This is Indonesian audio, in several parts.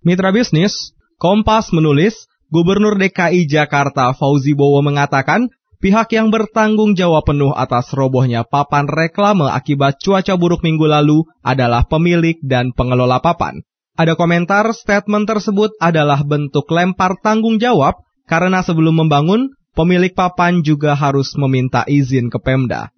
Mitra bisnis, Kompas menulis, Gubernur DKI Jakarta Fauzi Bowo mengatakan, pihak yang bertanggung jawab penuh atas robohnya papan reklame akibat cuaca buruk minggu lalu adalah pemilik dan pengelola papan. Ada komentar statement tersebut adalah bentuk lempar tanggung jawab karena sebelum membangun, pemilik papan juga harus meminta izin ke Pemda.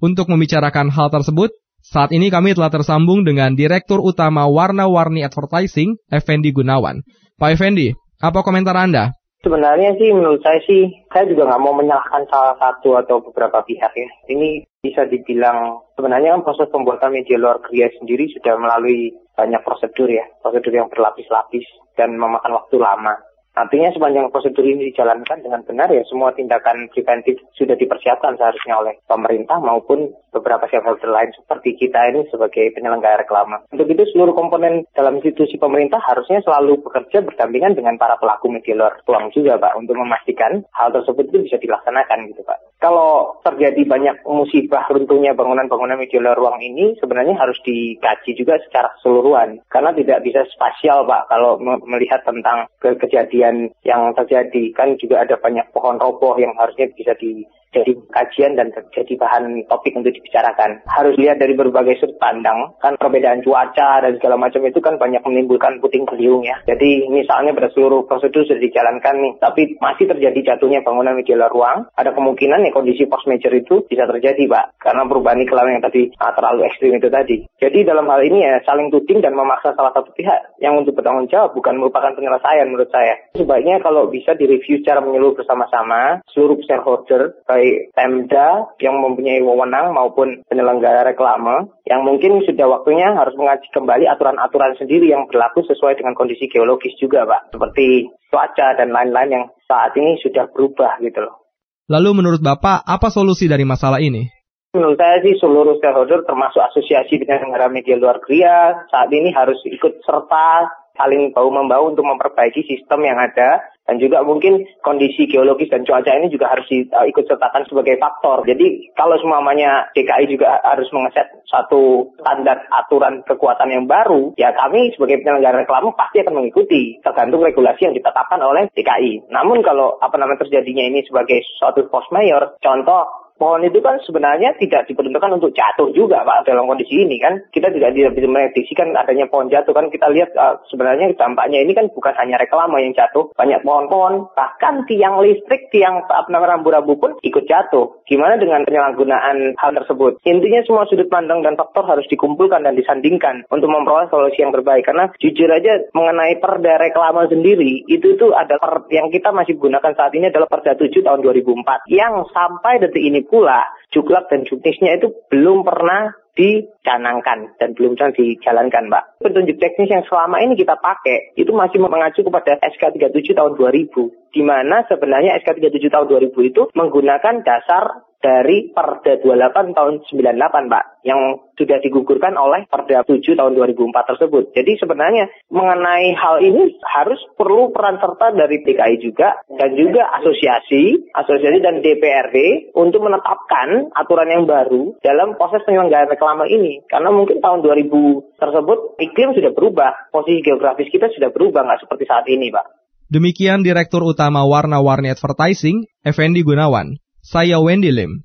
Untuk membicarakan hal tersebut, saat ini kami telah tersambung dengan Direktur Utama Warna-Warni Advertising, Effendi Gunawan. Pak Effendi, apa komentar Anda? Sebenarnya sih menurut saya sih, saya juga nggak mau menyalahkan salah satu atau beberapa pihak ya. Ini bisa dibilang sebenarnya kan proses pembuatan media luar kriya sendiri sudah melalui banyak prosedur ya, prosedur yang berlapis-lapis dan memakan waktu lama. Artinya sepanjang prosedur ini dijalankan dengan benar ya semua tindakan preventif sudah dipersiapkan seharusnya oleh pemerintah maupun beberapa stakeholder lain seperti kita ini sebagai penyelenggara reklame. Untuk itu seluruh komponen dalam institusi pemerintah harusnya selalu bekerja berdampingan dengan para pelaku media luar ruang juga Pak untuk memastikan hal tersebut itu bisa dilaksanakan gitu Pak. Kalau terjadi banyak musibah runtuhnya bangunan-bangunan media luar ruang ini sebenarnya harus dikaji juga secara keseluruhan karena tidak bisa spasial Pak kalau melihat tentang ke kejadian kejadian yang terjadi. Kan juga ada banyak pohon roboh yang harusnya bisa di jadi kajian dan jadi bahan topik untuk dibicarakan. Harus lihat dari berbagai sudut pandang, kan perbedaan cuaca dan segala macam itu kan banyak menimbulkan puting beliung ya. Jadi misalnya pada seluruh prosedur sudah dijalankan nih, tapi masih terjadi jatuhnya bangunan media ruang, ada kemungkinan ya kondisi post major itu bisa terjadi Pak, karena perubahan iklan yang tadi nah, terlalu ekstrim itu tadi. Jadi dalam hal ini ya saling tuding dan memaksa salah satu pihak yang untuk bertanggung jawab bukan merupakan penyelesaian menurut saya. Sebaiknya kalau bisa direview secara menyeluruh bersama-sama seluruh shareholder baik Pemda yang mempunyai wewenang maupun penyelenggara reklame yang mungkin sudah waktunya harus mengaji kembali aturan-aturan sendiri yang berlaku sesuai dengan kondisi geologis juga Pak. Seperti cuaca dan lain-lain yang saat ini sudah berubah gitu loh. Lalu menurut Bapak, apa solusi dari masalah ini? Menurut saya sih seluruh stakeholder termasuk asosiasi dengan negara media luar Korea saat ini harus ikut serta saling bau-membau untuk memperbaiki sistem yang ada dan juga mungkin kondisi geologis dan cuaca ini juga harus diikut uh, sertakan sebagai faktor. Jadi kalau semuanya DKI juga harus mengeset satu standar aturan kekuatan yang baru, ya kami sebagai penyelenggara reklame pasti akan mengikuti tergantung regulasi yang ditetapkan oleh DKI. Namun kalau apa namanya terjadinya ini sebagai suatu force mayor, contoh pohon itu kan sebenarnya tidak diperuntukkan untuk jatuh juga Pak dalam kondisi ini kan? Kita tidak bisa memprediksikan adanya pohon jatuh kan? Kita lihat uh, sebenarnya dampaknya ini kan bukan hanya reklama yang jatuh banyak pohon-pohon bahkan tiang listrik tiang apa namanya rambu-rambu pun ikut jatuh. Gimana dengan penyalahgunaan hal tersebut? Intinya semua sudut pandang dan faktor harus dikumpulkan dan disandingkan untuk memperoleh solusi yang terbaik. Karena jujur aja mengenai perda reklama sendiri itu itu ada per, yang kita masih gunakan saat ini adalah perda 7 tahun 2004 yang sampai detik ini pula juklak dan juknisnya itu belum pernah dicanangkan dan belum pernah dijalankan, Mbak. Petunjuk teknis yang selama ini kita pakai itu masih mengacu kepada SK 37 tahun 2000, di mana sebenarnya SK 37 tahun 2000 itu menggunakan dasar dari Perda 28 tahun 98, Pak, yang sudah digugurkan oleh Perda 7 tahun 2004 tersebut. Jadi sebenarnya mengenai hal ini harus perlu peran serta dari DKI juga dan juga asosiasi, asosiasi dan DPRD untuk menetapkan aturan yang baru dalam proses penyelenggaraan reklame ini. Karena mungkin tahun 2000 tersebut iklim sudah berubah, posisi geografis kita sudah berubah, nggak seperti saat ini, Pak. Demikian Direktur Utama Warna-Warni Advertising, Effendi Gunawan. Saya Wendy Lim.